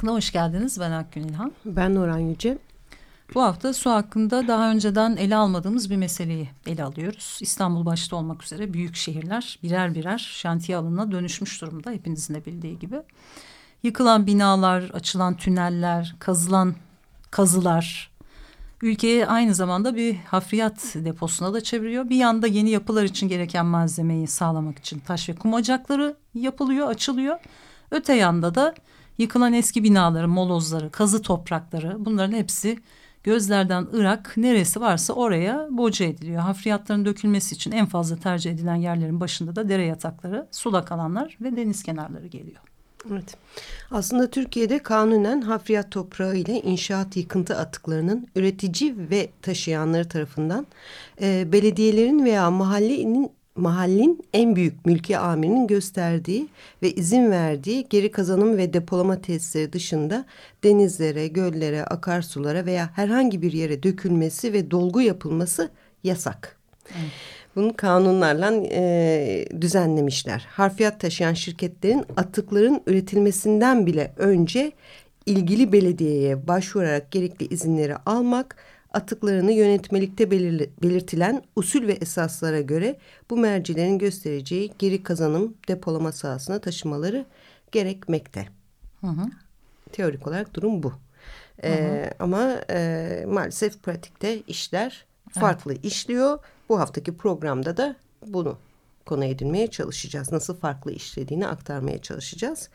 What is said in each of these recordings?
Su hakkında hoş geldiniz. Ben Akgün İlhan. Ben Nuran Yüce. Bu hafta su hakkında daha önceden ele almadığımız bir meseleyi ele alıyoruz. İstanbul başta olmak üzere büyük şehirler birer birer şantiye alanına dönüşmüş durumda hepinizin de bildiği gibi. Yıkılan binalar, açılan tüneller, kazılan kazılar ülkeyi aynı zamanda bir hafriyat deposuna da çeviriyor. Bir yanda yeni yapılar için gereken malzemeyi sağlamak için taş ve kum ocakları yapılıyor, açılıyor. Öte yanda da yıkılan eski binaları, molozları, kazı toprakları bunların hepsi gözlerden ırak neresi varsa oraya boca ediliyor. Hafriyatların dökülmesi için en fazla tercih edilen yerlerin başında da dere yatakları, sulak alanlar ve deniz kenarları geliyor. Evet. Aslında Türkiye'de kanunen hafriyat toprağı ile inşaat yıkıntı atıklarının üretici ve taşıyanları tarafından e, belediyelerin veya mahallenin mahallin en büyük mülki amirinin gösterdiği ve izin verdiği geri kazanım ve depolama tesisleri dışında denizlere, göllere, akarsulara veya herhangi bir yere dökülmesi ve dolgu yapılması yasak. Evet. Bunu kanunlarla e, düzenlemişler. Harfiyat taşıyan şirketlerin atıkların üretilmesinden bile önce ilgili belediyeye başvurarak gerekli izinleri almak, atıklarını yönetmelikte belirtilen usul ve esaslara göre bu mercilerin göstereceği geri kazanım depolama sahasına taşımaları gerekmekte. Hı hı. Teorik olarak durum bu. Hı hı. Ee, ama e, maalesef pratikte işler farklı evet. işliyor. Bu haftaki programda da bunu konu edinmeye çalışacağız. Nasıl farklı işlediğini aktarmaya çalışacağız.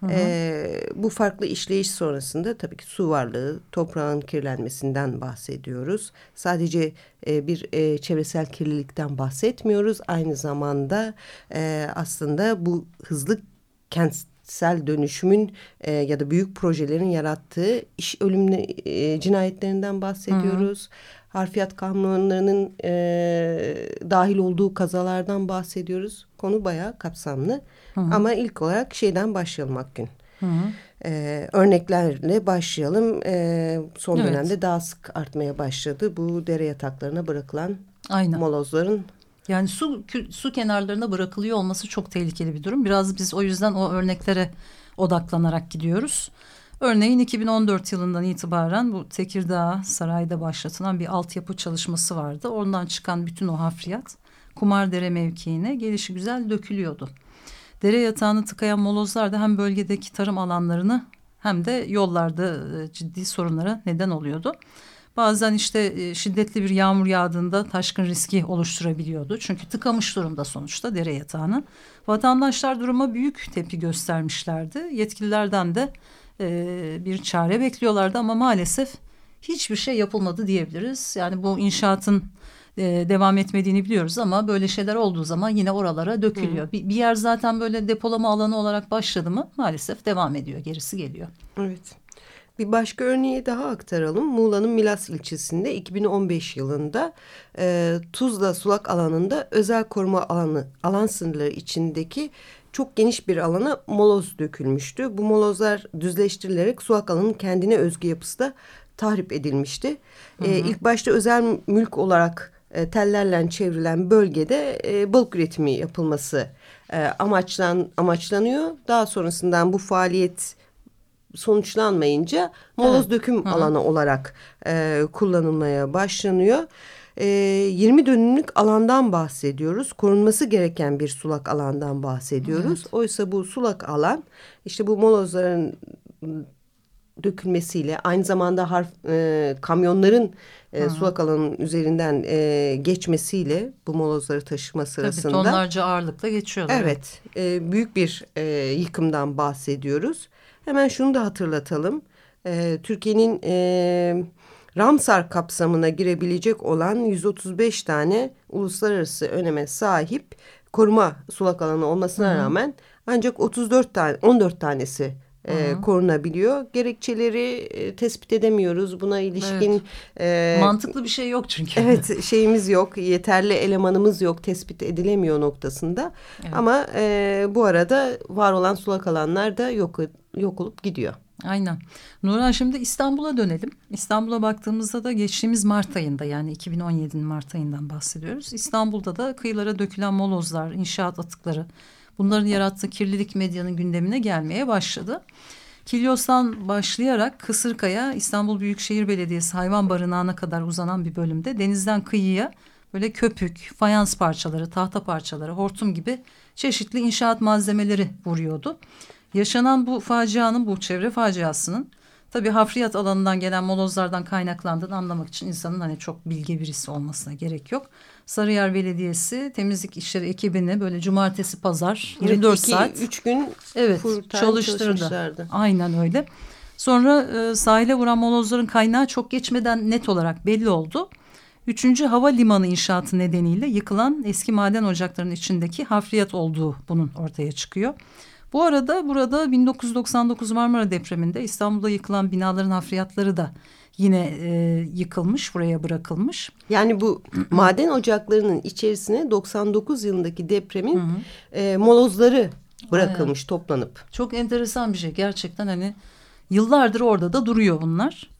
Hı hı. Ee, bu farklı işleyiş sonrasında tabii ki su varlığı, toprağın kirlenmesinden bahsediyoruz. Sadece e, bir e, çevresel kirlilikten bahsetmiyoruz. Aynı zamanda e, aslında bu hızlı kentsel dönüşümün e, ya da büyük projelerin yarattığı iş ölümlü e, cinayetlerinden bahsediyoruz. Hı hı harfiyat kanunlarının e, dahil olduğu kazalardan bahsediyoruz. Konu bayağı kapsamlı. Hı hı. Ama ilk olarak şeyden başlayalım Akgün. Hı hı. Ee, örneklerle başlayalım. Ee, son evet. dönemde daha sık artmaya başladı. Bu dere yataklarına bırakılan Aynen. molozların yani su su kenarlarına bırakılıyor olması çok tehlikeli bir durum. Biraz biz o yüzden o örneklere odaklanarak gidiyoruz. Örneğin 2014 yılından itibaren bu Tekirdağ Saray'da başlatılan bir altyapı çalışması vardı. Oradan çıkan bütün o hafriyat Kumardere mevkiine gelişi güzel dökülüyordu. Dere yatağını tıkayan molozlar da hem bölgedeki tarım alanlarını hem de yollarda e, ciddi sorunlara neden oluyordu. Bazen işte e, şiddetli bir yağmur yağdığında taşkın riski oluşturabiliyordu. Çünkü tıkamış durumda sonuçta dere yatağını. Vatandaşlar duruma büyük tepki göstermişlerdi. Yetkililerden de e, bir çare bekliyorlardı ama maalesef hiçbir şey yapılmadı diyebiliriz. Yani bu inşaatın e, devam etmediğini biliyoruz ama böyle şeyler olduğu zaman yine oralara dökülüyor. Bir, bir yer zaten böyle depolama alanı olarak başladı mı maalesef devam ediyor gerisi geliyor. Evet. Bir başka örneği daha aktaralım. Muğla'nın Milas ilçesinde 2015 yılında e, Tuzla sulak alanında özel koruma alanı alan sınırları içindeki çok geniş bir alana moloz dökülmüştü. Bu molozlar düzleştirilerek sulak alanın kendine özgü yapısı da tahrip edilmişti. Hı hı. E, ilk başta özel mülk olarak e, tellerle çevrilen bölgede e, balık üretimi yapılması e, amaçlan amaçlanıyor. Daha sonrasından bu faaliyet sonuçlanmayınca moloz evet. döküm Hı -hı. alanı olarak e, kullanılmaya başlanıyor e, ee, 20 dönümlük alandan bahsediyoruz. Korunması gereken bir sulak alandan bahsediyoruz. Evet. Oysa bu sulak alan işte bu molozların dökülmesiyle aynı zamanda harf, e, kamyonların e, sulak alanın üzerinden e, geçmesiyle bu molozları taşıma sırasında. Tabii tonlarca ağırlıkla geçiyorlar. Evet e, büyük bir e, yıkımdan bahsediyoruz. Hemen şunu da hatırlatalım. E, Türkiye'nin... E, Ramsar kapsamına girebilecek olan 135 tane uluslararası öneme sahip koruma sulak alanı olmasına Hı -hı. rağmen ancak 34 tane 14 tanesi e, korunabiliyor. Gerekçeleri e, tespit edemiyoruz. Buna ilişkin evet. e, mantıklı bir şey yok çünkü. Evet, şeyimiz yok. Yeterli elemanımız yok. Tespit edilemiyor noktasında. Evet. Ama e, bu arada var olan sulak alanlar da yok yok olup gidiyor. Aynen. Nurhan şimdi İstanbul'a dönelim. İstanbul'a baktığımızda da geçtiğimiz Mart ayında yani 2017'nin Mart ayından bahsediyoruz. İstanbul'da da kıyılara dökülen molozlar, inşaat atıkları, bunların yarattığı kirlilik medyanın gündemine gelmeye başladı. Kilyos'tan başlayarak Kısırkaya İstanbul Büyükşehir Belediyesi hayvan barınağına kadar uzanan bir bölümde denizden kıyıya böyle köpük, fayans parçaları, tahta parçaları, hortum gibi çeşitli inşaat malzemeleri vuruyordu. Yaşanan bu facianın, bu çevre faciasının tabii hafriyat alanından gelen molozlardan kaynaklandığını anlamak için insanın hani çok bilge birisi olmasına gerek yok. Sarıyer Belediyesi temizlik işleri ekibini böyle cumartesi pazar 24 iki, saat. Üç gün evet, çalıştırdı. Aynen öyle. Sonra e, sahile vuran molozların kaynağı çok geçmeden net olarak belli oldu. Üçüncü hava limanı inşaatı nedeniyle yıkılan eski maden ocaklarının içindeki hafriyat olduğu bunun ortaya çıkıyor. Bu arada burada 1999 Marmara depreminde İstanbul'da yıkılan binaların hafriyatları da yine e, yıkılmış, buraya bırakılmış. Yani bu maden ocaklarının içerisine 99 yılındaki depremin E, molozları bırakılmış, Aynen. toplanıp. Çok enteresan bir şey gerçekten hani yıllardır orada da duruyor bunlar.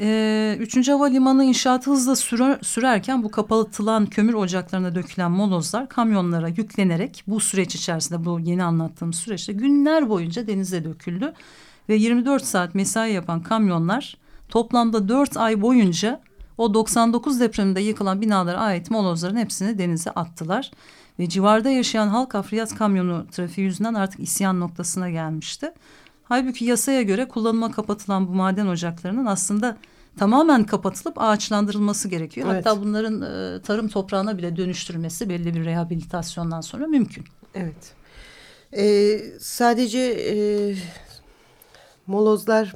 Ee, üçüncü Havalimanı inşaatı hızla sürer, sürerken bu kapatılan kömür ocaklarına dökülen molozlar kamyonlara yüklenerek bu süreç içerisinde bu yeni anlattığım süreçte günler boyunca denize döküldü. Ve 24 saat mesai yapan kamyonlar toplamda 4 ay boyunca o 99 depreminde yıkılan binalara ait molozların hepsini denize attılar. Ve civarda yaşayan halk afriyat kamyonu trafiği yüzünden artık isyan noktasına gelmişti. Halbuki yasaya göre kullanıma kapatılan bu maden ocaklarının aslında tamamen kapatılıp ağaçlandırılması gerekiyor. Evet. Hatta bunların e, tarım toprağına bile dönüştürülmesi belli bir rehabilitasyondan sonra mümkün. Evet. Ee, sadece e, molozlar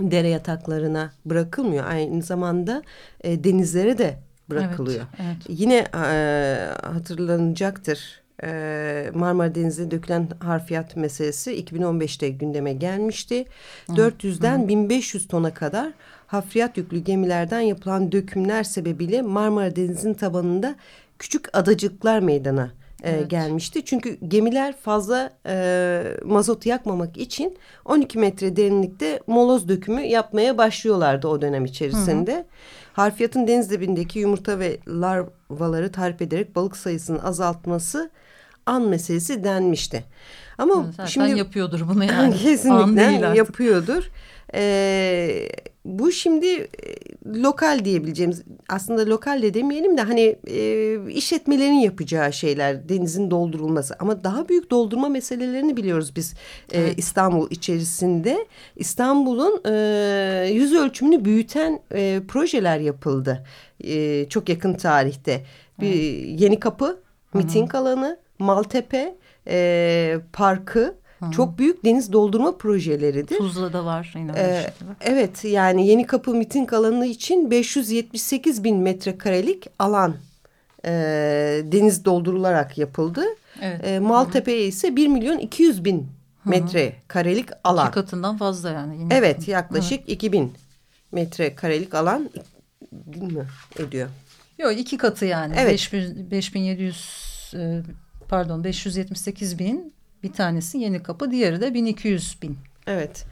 dere yataklarına bırakılmıyor. Aynı zamanda e, denizlere de bırakılıyor. Evet, evet. Yine e, hatırlanacaktır. E, Marmara Denizi'ne dökülen harfiyat meselesi 2015'te gündeme gelmişti. Hı. 400'den Hı. 1500 tona kadar hafriyat yüklü gemilerden yapılan dökümler sebebiyle Marmara Denizi'nin tabanında küçük adacıklar meydana e, evet. gelmişti. Çünkü gemiler fazla e, mazot yakmamak için 12 metre derinlikte moloz dökümü yapmaya başlıyorlardı o dönem içerisinde. Hı hı. Harfiyatın deniz dibindeki yumurta ve larvaları tarif ederek balık sayısını azaltması an meselesi denmişti. Ama Zaten şimdi yapıyordur bunu yani. kesinlikle yapıyordur. Ee, bu şimdi e, lokal diyebileceğimiz aslında lokal de demeyelim de hani e, işletmelerin yapacağı şeyler denizin doldurulması ama daha büyük doldurma meselelerini biliyoruz biz e, evet. İstanbul içerisinde İstanbul'un e, yüz ölçümünü büyüten e, projeler yapıldı e, çok yakın tarihte bir evet. yeni kapı miting alanı Maltepe e, parkı çok büyük deniz doldurma projeleridir. Tuzla'da var. Yine ee, evet yani Yeni Kapı miting alanı için 578 bin metrekarelik alan e, deniz doldurularak yapıldı. Evet. E, Maltepe'ye ise 1 milyon 200 bin metrekarelik alan. İki katından fazla yani. Yine evet katın. yaklaşık evet. 2000 metrekarelik alan değil mi ediyor? Yok iki katı yani. Evet. 5000, 5700 e, pardon 578 bin bir tanesi Yeni Kapı, diğeri de 1200 bin. Evet.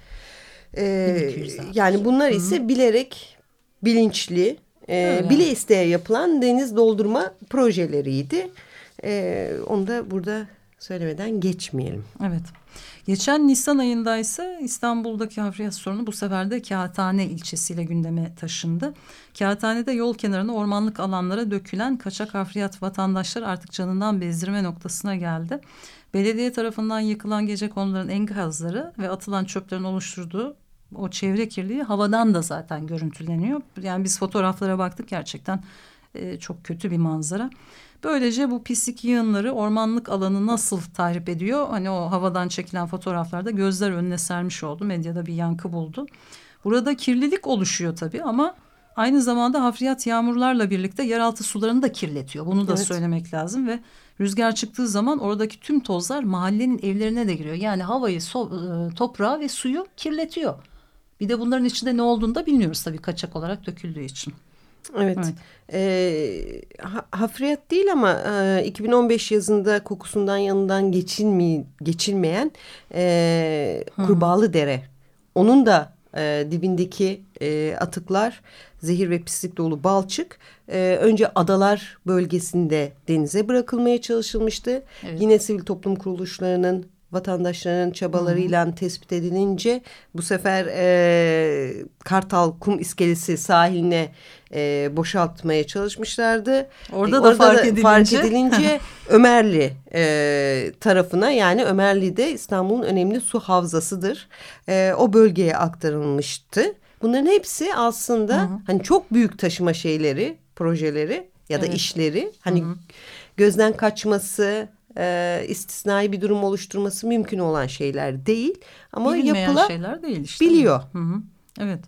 Ee, yani bunlar ise Hı -hı. bilerek bilinçli, e, bile isteye yapılan deniz doldurma projeleriydi. E, onu da burada söylemeden geçmeyelim. Evet. Geçen Nisan ayında ise İstanbul'daki hafriyat sorunu bu sefer de Kağıthane ilçesiyle gündeme taşındı. Kağıthane'de yol kenarına ormanlık alanlara dökülen kaçak hafriyat vatandaşlar artık canından bezdirme noktasına geldi. Belediye tarafından yıkılan gece konuların enkazları ve atılan çöplerin oluşturduğu o çevre kirliliği havadan da zaten görüntüleniyor. Yani biz fotoğraflara baktık gerçekten e, çok kötü bir manzara. Böylece bu pislik yığınları ormanlık alanı nasıl tahrip ediyor? Hani o havadan çekilen fotoğraflarda gözler önüne sermiş oldu. Medyada bir yankı buldu. Burada kirlilik oluşuyor tabii ama aynı zamanda hafriyat yağmurlarla birlikte yeraltı sularını da kirletiyor. Bunu da evet. söylemek lazım ve rüzgar çıktığı zaman oradaki tüm tozlar mahallenin evlerine de giriyor. Yani havayı, so e, toprağı ve suyu kirletiyor. Bir de bunların içinde ne olduğunu da bilmiyoruz tabii kaçak olarak döküldüğü için. Evet. evet. E, hafriyat değil ama e, 2015 yazında kokusundan yanından geçilmey geçilmeyen e, kurbağalı dere. Onun da e, dibindeki e, atıklar zehir ve pislik dolu balçık e, önce adalar bölgesinde denize bırakılmaya çalışılmıştı. Evet. Yine sivil toplum kuruluşlarının vatandaşların çabalarıyla Hı -hı. tespit edilince bu sefer e, Kartal Kum İskelesi sahiline e, boşaltmaya çalışmışlardı. Orada e, da, fark, da edilince. fark edilince Ömerli e, tarafına yani Ömerli de İstanbul'un önemli su havzasıdır. E, o bölgeye aktarılmıştı. Bunların hepsi aslında Hı -hı. hani çok büyük taşıma şeyleri, projeleri ya da evet. işleri hani Hı -hı. gözden kaçması e, istisnai bir durum oluşturması mümkün olan şeyler değil. Ama Bilinmeyen yapıla şeyler değil işte. Biliyor. Hı hı. Evet.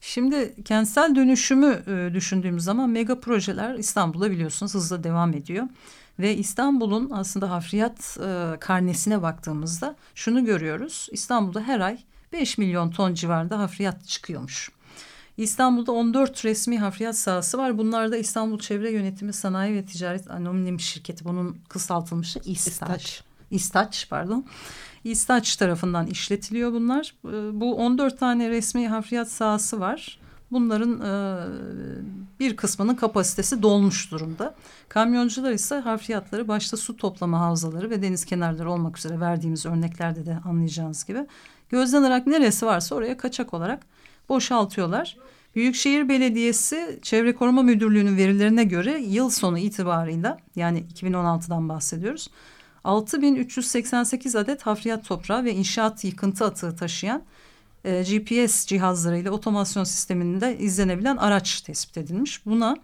Şimdi kentsel dönüşümü e, düşündüğümüz zaman mega projeler İstanbul'da biliyorsunuz hızla devam ediyor. Ve İstanbul'un aslında hafriyat e, karnesine baktığımızda şunu görüyoruz. İstanbul'da her ay 5 milyon ton civarında hafriyat çıkıyormuş. İstanbul'da 14 resmi hafriyat sahası var. Bunlar da İstanbul Çevre Yönetimi Sanayi ve Ticaret Anonim Şirketi. Bunun kısaltılmışı İSTAÇ. İSTAÇ, pardon. İSTAÇ tarafından işletiliyor bunlar. Ee, bu 14 tane resmi hafriyat sahası var. Bunların e, bir kısmının kapasitesi dolmuş durumda. Kamyoncular ise harfiyatları başta su toplama havzaları ve deniz kenarları olmak üzere verdiğimiz örneklerde de anlayacağınız gibi gözlenerek neresi varsa oraya kaçak olarak boşaltıyorlar. Büyükşehir Belediyesi Çevre Koruma Müdürlüğü'nün verilerine göre yıl sonu itibarıyla yani 2016'dan bahsediyoruz. 6388 adet hafriyat toprağı ve inşaat yıkıntı atığı taşıyan e, GPS cihazlarıyla otomasyon sisteminde izlenebilen araç tespit edilmiş. Buna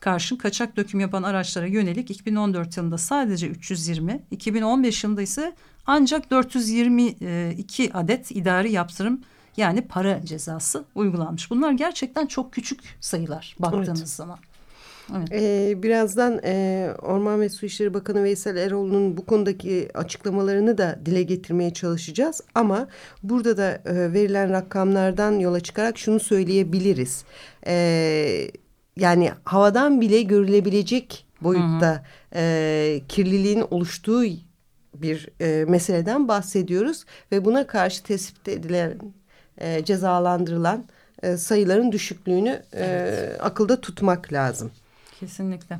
karşın kaçak döküm yapan araçlara yönelik 2014 yılında sadece 320, 2015 yılında ise ancak 422 adet idari yaptırım yani para cezası uygulanmış. Bunlar gerçekten çok küçük sayılar baktığınız evet. zaman. Evet. Ee, birazdan e, Orman ve Su İşleri Bakanı Veysel Eroğlu'nun bu konudaki açıklamalarını da dile getirmeye çalışacağız. Ama burada da e, verilen rakamlardan yola çıkarak şunu söyleyebiliriz. E, yani havadan bile görülebilecek boyutta E, kirliliğin oluştuğu bir e, meseleden bahsediyoruz. Ve buna karşı tespit edilen e, cezalandırılan e, sayıların düşüklüğünü e, evet. akılda tutmak lazım. Kesinlikle.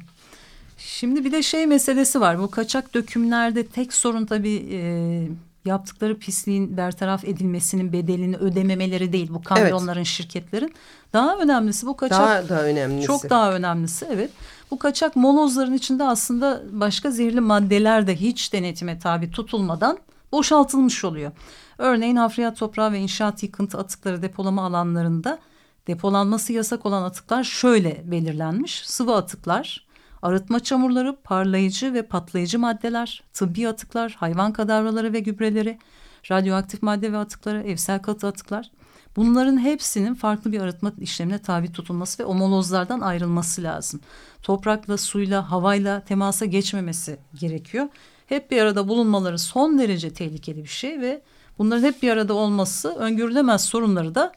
Şimdi bir de şey meselesi var. Bu kaçak dökümlerde tek sorun tabii e, yaptıkları pisliğin bertaraf edilmesinin bedelini ödememeleri değil. Bu kamyonların, evet. şirketlerin. Daha önemlisi bu kaçak. Daha da önemlisi. Çok daha önemlisi evet. Bu kaçak molozların içinde aslında başka zehirli maddeler de hiç denetime tabi tutulmadan boşaltılmış oluyor. Örneğin hafriyat toprağı ve inşaat yıkıntı atıkları depolama alanlarında depolanması yasak olan atıklar şöyle belirlenmiş. Sıvı atıklar, arıtma çamurları, parlayıcı ve patlayıcı maddeler, tıbbi atıklar, hayvan kadavraları ve gübreleri, radyoaktif madde ve atıkları, evsel katı atıklar. Bunların hepsinin farklı bir arıtma işlemine tabi tutulması ve omolozlardan ayrılması lazım. Toprakla, suyla, havayla temasa geçmemesi gerekiyor. Hep bir arada bulunmaları son derece tehlikeli bir şey ve bunların hep bir arada olması öngörülemez sorunları da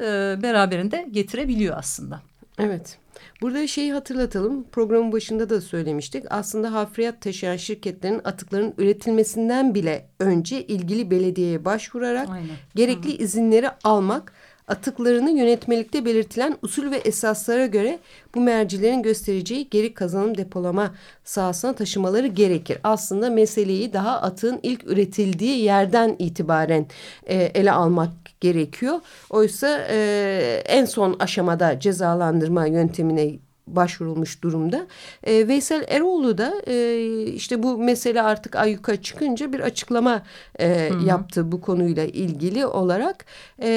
e, beraberinde getirebiliyor aslında. Evet. Burada şeyi hatırlatalım. Programın başında da söylemiştik. Aslında hafriyat taşıyan şirketlerin atıkların üretilmesinden bile önce ilgili belediyeye başvurarak Aynen. gerekli Hı. izinleri almak atıklarını yönetmelikte belirtilen usul ve esaslara göre bu mercilerin göstereceği geri kazanım depolama sahasına taşımaları gerekir. Aslında meseleyi daha atığın ilk üretildiği yerden itibaren e, ele almak gerekiyor. Oysa e, en son aşamada cezalandırma yöntemine başvurulmuş durumda. E, Veysel Eroğlu da e, işte bu mesele artık ayyuka çıkınca bir açıklama e, yaptı bu konuyla ilgili olarak e,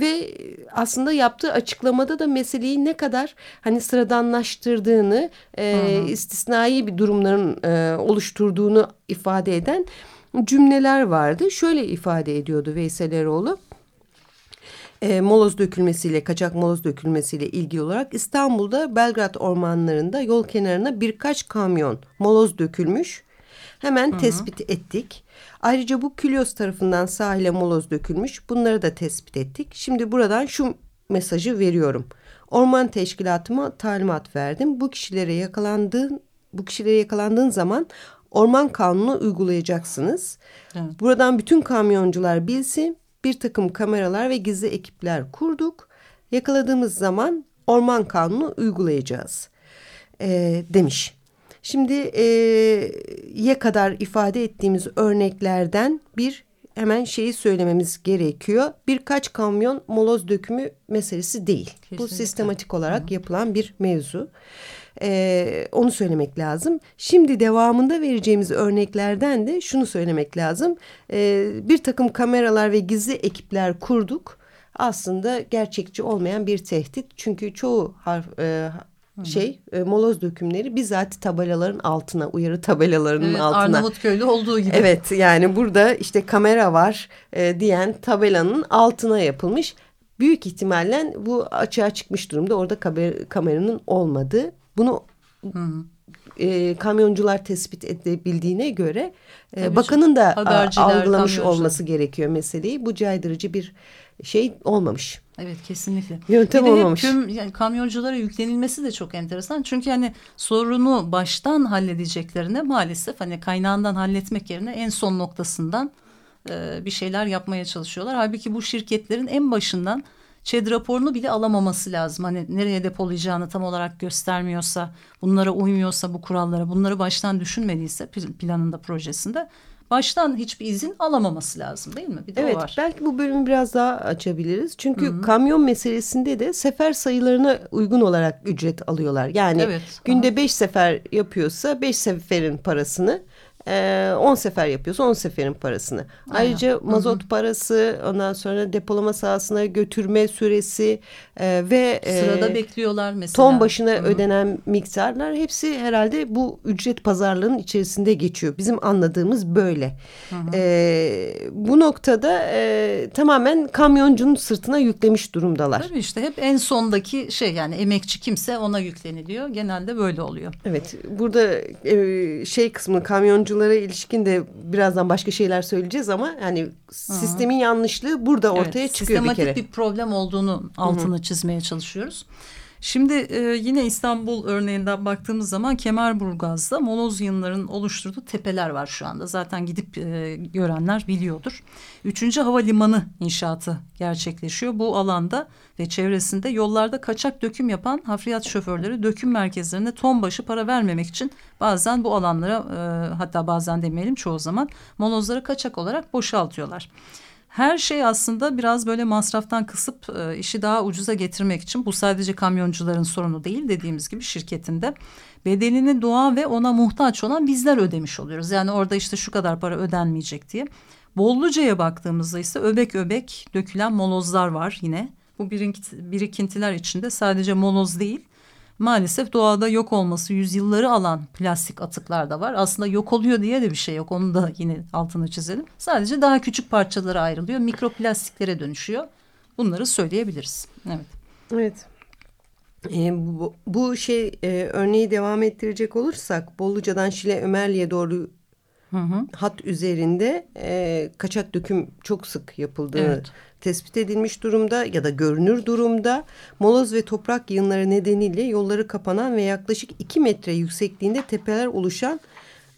ve aslında yaptığı açıklamada da meseleyi ne kadar hani sıradanlaştırdığını e, istisnai bir durumların e, oluşturduğunu ifade eden cümleler vardı. Şöyle ifade ediyordu Veysel Eroğlu. E, moloz dökülmesiyle, kaçak moloz dökülmesiyle ilgili olarak İstanbul'da Belgrad ormanlarında yol kenarına birkaç kamyon moloz dökülmüş. Hemen Hı -hı. tespit ettik. Ayrıca bu Külyos tarafından sahile moloz dökülmüş. Bunları da tespit ettik. Şimdi buradan şu mesajı veriyorum. Orman teşkilatıma talimat verdim. Bu kişilere yakalandığın bu kişilere yakalandığın zaman orman kanunu uygulayacaksınız. Evet. Buradan bütün kamyoncular bilsin. Bir takım kameralar ve gizli ekipler kurduk. Yakaladığımız zaman orman kanunu uygulayacağız e, demiş. Şimdi e, ye kadar ifade ettiğimiz örneklerden bir hemen şeyi söylememiz gerekiyor. Birkaç kamyon moloz dökümü meselesi değil. Kesinlikle. Bu sistematik olarak Hı. yapılan bir mevzu. Ee, onu söylemek lazım. Şimdi devamında vereceğimiz örneklerden de şunu söylemek lazım. Ee, bir takım kameralar ve gizli ekipler kurduk. Aslında gerçekçi olmayan bir tehdit. Çünkü çoğu harf, e, şey e, moloz dökümleri bizzat tabelaların altına uyarı tabelalarının evet, altına. Arnavutköy'de olduğu gibi. Evet yani burada işte kamera var e, diyen tabelanın altına yapılmış. Büyük ihtimalle bu açığa çıkmış durumda orada kamer, kameranın olmadığı. Bunu hı hı. E, kamyoncular tespit edebildiğine göre e, bakanın da algılamış olması gerekiyor meseleyi. Bu caydırıcı bir şey olmamış. Evet kesinlikle. Yöntem bir olmamış. Tüm yani kamyonculara yüklenilmesi de çok enteresan. Çünkü hani sorunu baştan halledeceklerine maalesef hani kaynağından halletmek yerine en son noktasından e, bir şeyler yapmaya çalışıyorlar. Halbuki bu şirketlerin en başından ÇED raporunu bile alamaması lazım. Hani nereye depolayacağını tam olarak göstermiyorsa, bunlara uymuyorsa bu kurallara, bunları baştan düşünmediyse planında, projesinde baştan hiçbir izin alamaması lazım değil mi? Bir de evet, var. belki bu bölümü biraz daha açabiliriz. Çünkü Hı -hı. kamyon meselesinde de sefer sayılarına uygun olarak ücret alıyorlar. Yani evet, günde aha. beş sefer yapıyorsa beş seferin parasını 10 sefer yapıyorsa 10 seferin parasını. Aynen. Ayrıca mazot Hı -hı. parası ondan sonra depolama sahasına götürme süresi e, ve sırada e, bekliyorlar mesela. Ton başına Hı -hı. ödenen miktarlar hepsi herhalde bu ücret pazarlığının içerisinde geçiyor. Bizim anladığımız böyle. Hı -hı. E, bu noktada e, tamamen kamyoncunun sırtına yüklemiş durumdalar. Tabii işte hep en sondaki şey yani emekçi kimse ona yükleniliyor. Genelde böyle oluyor. Evet burada e, şey kısmı kamyoncu oyunculara ilişkin de birazdan başka şeyler söyleyeceğiz ama yani sistemin yanlışlığı burada ortaya evet, çıkıyor bir kere. Sistematik bir problem olduğunu altını Hı -hı. çizmeye çalışıyoruz. Şimdi e, yine İstanbul örneğinden baktığımız zaman Kemerburgaz'da moloz yığınlarının oluşturduğu tepeler var şu anda. Zaten gidip e, görenler biliyordur. Üçüncü havalimanı inşaatı gerçekleşiyor. Bu alanda ve çevresinde yollarda kaçak döküm yapan hafriyat şoförleri döküm merkezlerine ton başı para vermemek için bazen bu alanlara e, hatta bazen demeyelim çoğu zaman molozları kaçak olarak boşaltıyorlar. Her şey aslında biraz böyle masraftan kısıp e, işi daha ucuza getirmek için bu sadece kamyoncuların sorunu değil dediğimiz gibi şirketinde bedelini doğa ve ona muhtaç olan bizler ödemiş oluyoruz. Yani orada işte şu kadar para ödenmeyecek diye. Bolluca'ya baktığımızda ise öbek öbek dökülen molozlar var yine. Bu birikintiler içinde sadece moloz değil maalesef doğada yok olması yüzyılları alan plastik atıklar da var. Aslında yok oluyor diye de bir şey yok. Onu da yine altını çizelim. Sadece daha küçük parçalara ayrılıyor. Mikroplastiklere dönüşüyor. Bunları söyleyebiliriz. Evet. Evet. E, bu, bu şey e, örneği devam ettirecek olursak Bolluca'dan Şile Ömerli'ye doğru hı hı. hat üzerinde e, kaçak döküm çok sık yapıldığı evet. tespit edilmiş durumda ya da görünür durumda. Moloz ve toprak yığınları nedeniyle yolları kapanan ve yaklaşık iki metre yüksekliğinde tepeler oluşan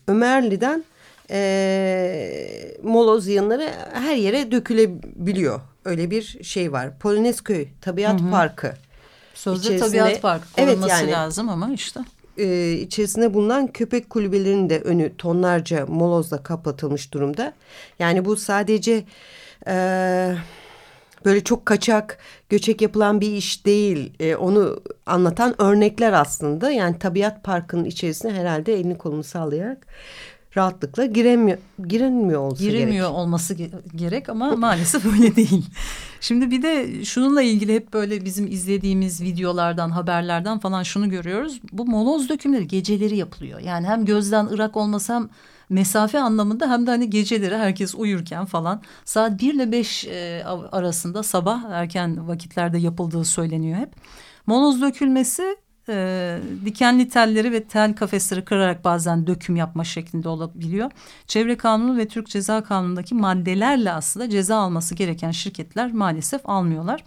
Ömerli'den e, moloz yığınları her yere dökülebiliyor. Öyle bir şey var. Polonezköy Tabiat hı hı. Parkı. Sözde tabiat parkı korunması evet, yani, lazım ama işte e, içerisinde bulunan köpek kulübelerinin de önü tonlarca molozla kapatılmış durumda. Yani bu sadece e, böyle çok kaçak göçek yapılan bir iş değil. E, onu anlatan örnekler aslında. Yani tabiat parkının içerisine herhalde elini kolunu sallayarak rahatlıkla giremiyor, girilmiyor olması Giremiyor gerek. olması gerek ama maalesef öyle değil. Şimdi bir de şununla ilgili hep böyle bizim izlediğimiz videolardan, haberlerden falan şunu görüyoruz. Bu moloz dökümleri geceleri yapılıyor. Yani hem gözden ırak olması hem mesafe anlamında hem de hani geceleri herkes uyurken falan saat 1 ile 5 e, arasında sabah erken vakitlerde yapıldığı söyleniyor hep. Moloz dökülmesi e, dikenli telleri ve tel kafesleri kırarak bazen döküm yapma şeklinde olabiliyor. Çevre Kanunu ve Türk Ceza Kanunu'ndaki maddelerle aslında ceza alması gereken şirketler maalesef almıyorlar.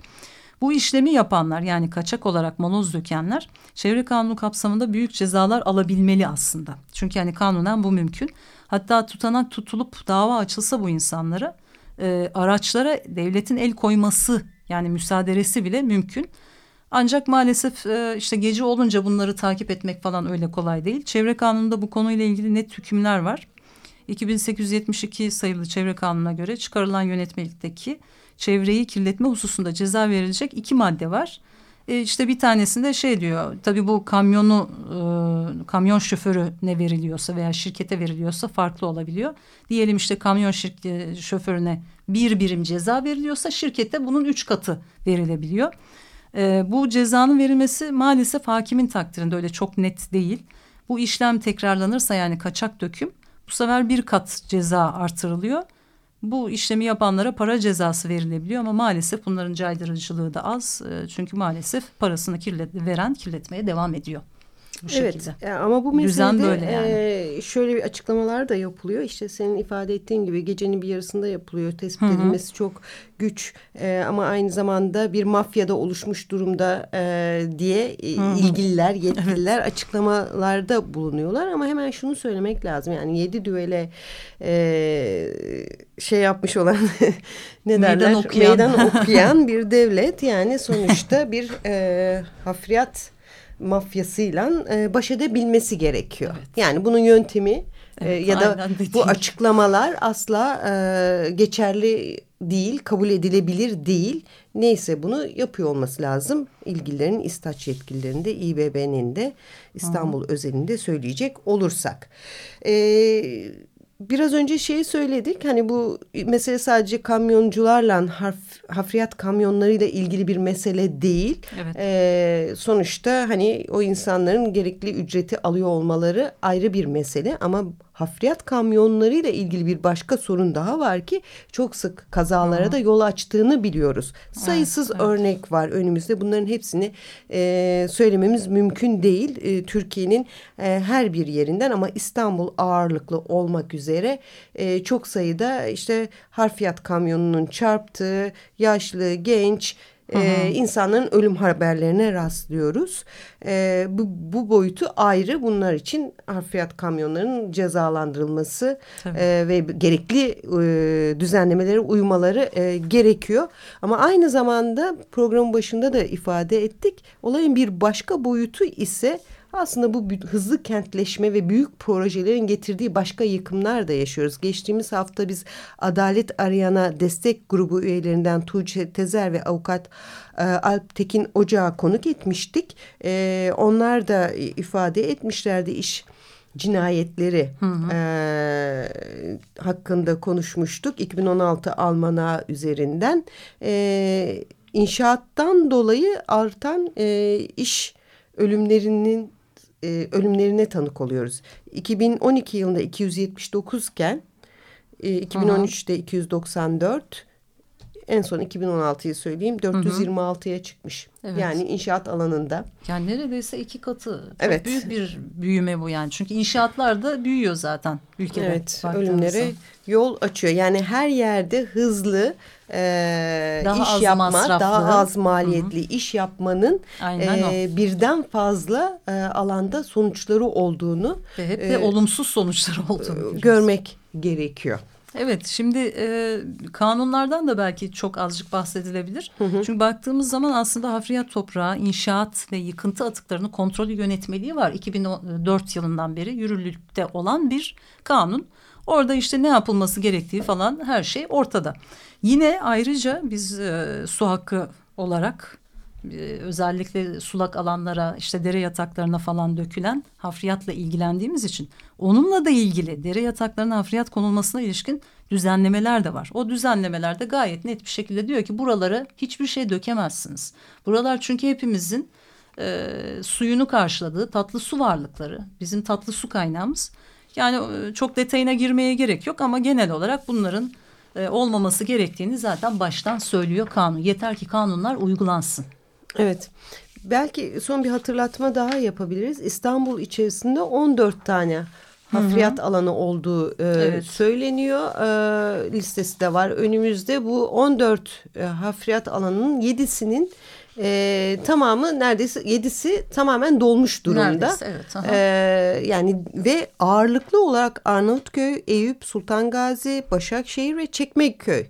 Bu işlemi yapanlar yani kaçak olarak moloz dökenler çevre kanunu kapsamında büyük cezalar alabilmeli aslında. Çünkü yani kanunen bu mümkün. Hatta tutanak tutulup dava açılsa bu insanlara e, araçlara devletin el koyması yani müsaaderesi bile mümkün. Ancak maalesef e, işte gece olunca bunları takip etmek falan öyle kolay değil. Çevre kanununda bu konuyla ilgili net hükümler var. 2872 sayılı çevre kanununa göre çıkarılan yönetmelikteki çevreyi kirletme hususunda ceza verilecek iki madde var. E işte bir tanesinde şey diyor tabii bu kamyonu e, kamyon şoförü ne veriliyorsa veya şirkete veriliyorsa farklı olabiliyor. Diyelim işte kamyon şirket, şoförüne bir birim ceza veriliyorsa şirkete bunun üç katı verilebiliyor. E, bu cezanın verilmesi maalesef hakimin takdirinde öyle çok net değil. Bu işlem tekrarlanırsa yani kaçak döküm bu sefer bir kat ceza artırılıyor. Bu işlemi yapanlara para cezası verilebiliyor ama maalesef bunların caydırıcılığı da az. E, çünkü maalesef parasını kirlet veren kirletmeye devam ediyor. Bu evet şekilde. ama bu meselede böyle yani. e, şöyle bir açıklamalar da yapılıyor. İşte senin ifade ettiğin gibi gecenin bir yarısında yapılıyor. Tespit Hı -hı. edilmesi çok güç e, ama aynı zamanda bir mafyada oluşmuş durumda e, diye e, ilgililer, yetkililer evet. açıklamalarda bulunuyorlar. Ama hemen şunu söylemek lazım. Yani yedi düvele e, şey yapmış olan ne derler? Meydan okuyan. Meydan okuyan bir devlet. Yani sonuçta bir e, hafriyat mafyasıyla e, baş edebilmesi gerekiyor. Evet. Yani bunun yöntemi e, evet, e, ya da bu açıklamalar asla e, geçerli değil, kabul edilebilir değil. Neyse bunu yapıyor olması lazım. İlgililerin İstaç yetkililerinde, İBB'nin de İstanbul Hı. özelinde söyleyecek olursak. Eee biraz önce şeyi söyledik hani bu mesele sadece kamyoncularla harf, hafriyat kamyonlarıyla ilgili bir mesele değil. Evet. Ee, sonuçta hani o insanların gerekli ücreti alıyor olmaları ayrı bir mesele ama hafriyat kamyonlarıyla ilgili bir başka sorun daha var ki çok sık kazalara Hı. da yol açtığını biliyoruz. Sayısız evet, evet. örnek var önümüzde. Bunların hepsini e, söylememiz mümkün değil. E, Türkiye'nin e, her bir yerinden ama İstanbul ağırlıklı olmak üzere e, çok sayıda işte harfiyat kamyonunun çarptığı yaşlı, genç e, insanların ölüm haberlerine rastlıyoruz. E, bu, bu boyutu ayrı bunlar için harfiyat kamyonlarının cezalandırılması e, ve gerekli e, düzenlemelere uymaları e, gerekiyor. Ama aynı zamanda programın başında da ifade ettik. Olayın bir başka boyutu ise aslında bu hızlı kentleşme ve büyük projelerin getirdiği başka yıkımlar da yaşıyoruz. Geçtiğimiz hafta biz Adalet Arayana destek grubu üyelerinden Tuğçe Tezer ve avukat e, Alp Tekin Ocağı konuk etmiştik. E, onlar da ifade etmişlerdi iş cinayetleri hı hı. E, hakkında konuşmuştuk. 2016 Almana üzerinden e, inşaattan dolayı artan e, iş ölümlerinin e, ölümlerine tanık oluyoruz. 2012 yılında 279 iken e, 2013'te 294 en son 2016'yı söyleyeyim 426'ya çıkmış. Evet. Yani inşaat alanında. Yani neredeyse iki katı. Çok evet. büyük bir büyüme bu yani. Çünkü inşaatlar da büyüyor zaten ülkede. Evet ölümlere yol açıyor. Yani her yerde hızlı e, daha iş yapma, masraflı. daha az maliyetli Hı -hı. iş yapmanın e, birden fazla e, alanda sonuçları olduğunu. Ve hep de e, olumsuz sonuçları olduğunu. Görmek gerekiyor. Evet şimdi e, kanunlardan da belki çok azıcık bahsedilebilir. Hı hı. Çünkü baktığımız zaman aslında hafriyat toprağı, inşaat ve yıkıntı atıklarını kontrolü yönetmeliği var. 2004 yılından beri yürürlükte olan bir kanun. Orada işte ne yapılması gerektiği falan her şey ortada. Yine ayrıca biz e, su hakkı olarak özellikle sulak alanlara işte dere yataklarına falan dökülen hafriyatla ilgilendiğimiz için onunla da ilgili dere yataklarına hafriyat konulmasına ilişkin düzenlemeler de var. O düzenlemelerde gayet net bir şekilde diyor ki buralara hiçbir şey dökemezsiniz. Buralar çünkü hepimizin e, suyunu karşıladığı tatlı su varlıkları. Bizim tatlı su kaynağımız. Yani e, çok detayına girmeye gerek yok ama genel olarak bunların e, olmaması gerektiğini zaten baştan söylüyor kanun. Yeter ki kanunlar uygulansın. Evet. Belki son bir hatırlatma daha yapabiliriz. İstanbul içerisinde 14 tane hafriyat Hı -hı. alanı olduğu e, evet. söyleniyor. E, listesi de var önümüzde. Bu 14 e, hafriyat alanının 7'sinin e, tamamı neredeyse yedisi tamamen dolmuş durumda. Neredeyse, evet. Aha. E, yani ve ağırlıklı olarak Arnavutköy, Eyüp, Sultan Gazi, Başakşehir ve Çekmeköy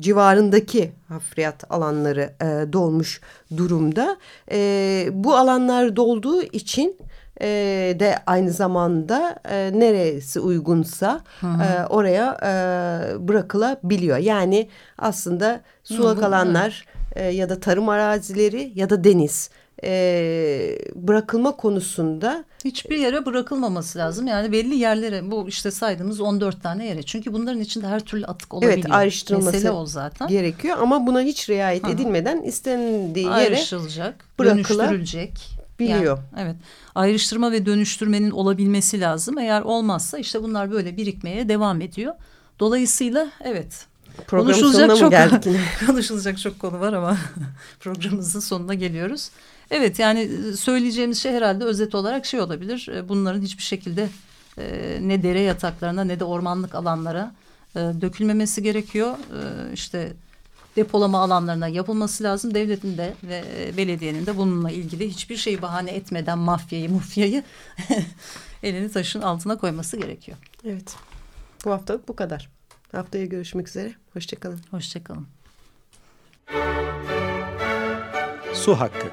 civarındaki hafriyat alanları e, dolmuş durumda. E, bu alanlar dolduğu için e, de aynı zamanda e, neresi uygunsa E, oraya e, bırakılabiliyor. Yani aslında sulak hı hı, alanlar e, ya da tarım arazileri ya da deniz e, bırakılma konusunda hiçbir yere bırakılmaması lazım. Yani belli yerlere bu işte saydığımız 14 tane yere. Çünkü bunların içinde her türlü atık olabiliyor. Evet ayrıştırılması Mesele o zaten. gerekiyor ama buna hiç riayet Hı. edilmeden istendiği yere ayrıştırılacak, dönüştürülecek. Biliyor. Yani, evet. Ayrıştırma ve dönüştürmenin olabilmesi lazım. Eğer olmazsa işte bunlar böyle birikmeye devam ediyor. Dolayısıyla evet Programın konuşulacak çok geldik yine? konuşulacak çok konu var ama programımızın sonuna geliyoruz. Evet yani e, söyleyeceğimiz şey herhalde özet olarak şey olabilir. E, bunların hiçbir şekilde e, ne dere yataklarına ne de ormanlık alanlara dökülmemesi gerekiyor. İşte depolama alanlarına yapılması lazım. Devletin de ve belediyenin de bununla ilgili hiçbir şeyi bahane etmeden mafyayı, mufyayı elini taşın altına koyması gerekiyor. Evet. Bu haftalık bu kadar. Haftaya görüşmek üzere. Hoşçakalın. Hoşçakalın. Su Hakkı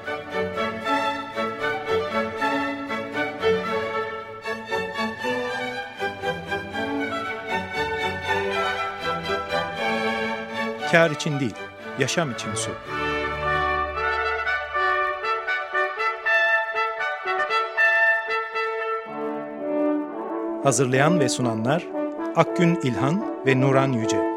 Kar için değil, yaşam için su. Hazırlayan ve sunanlar Akgün İlhan ve Nuran Yüce.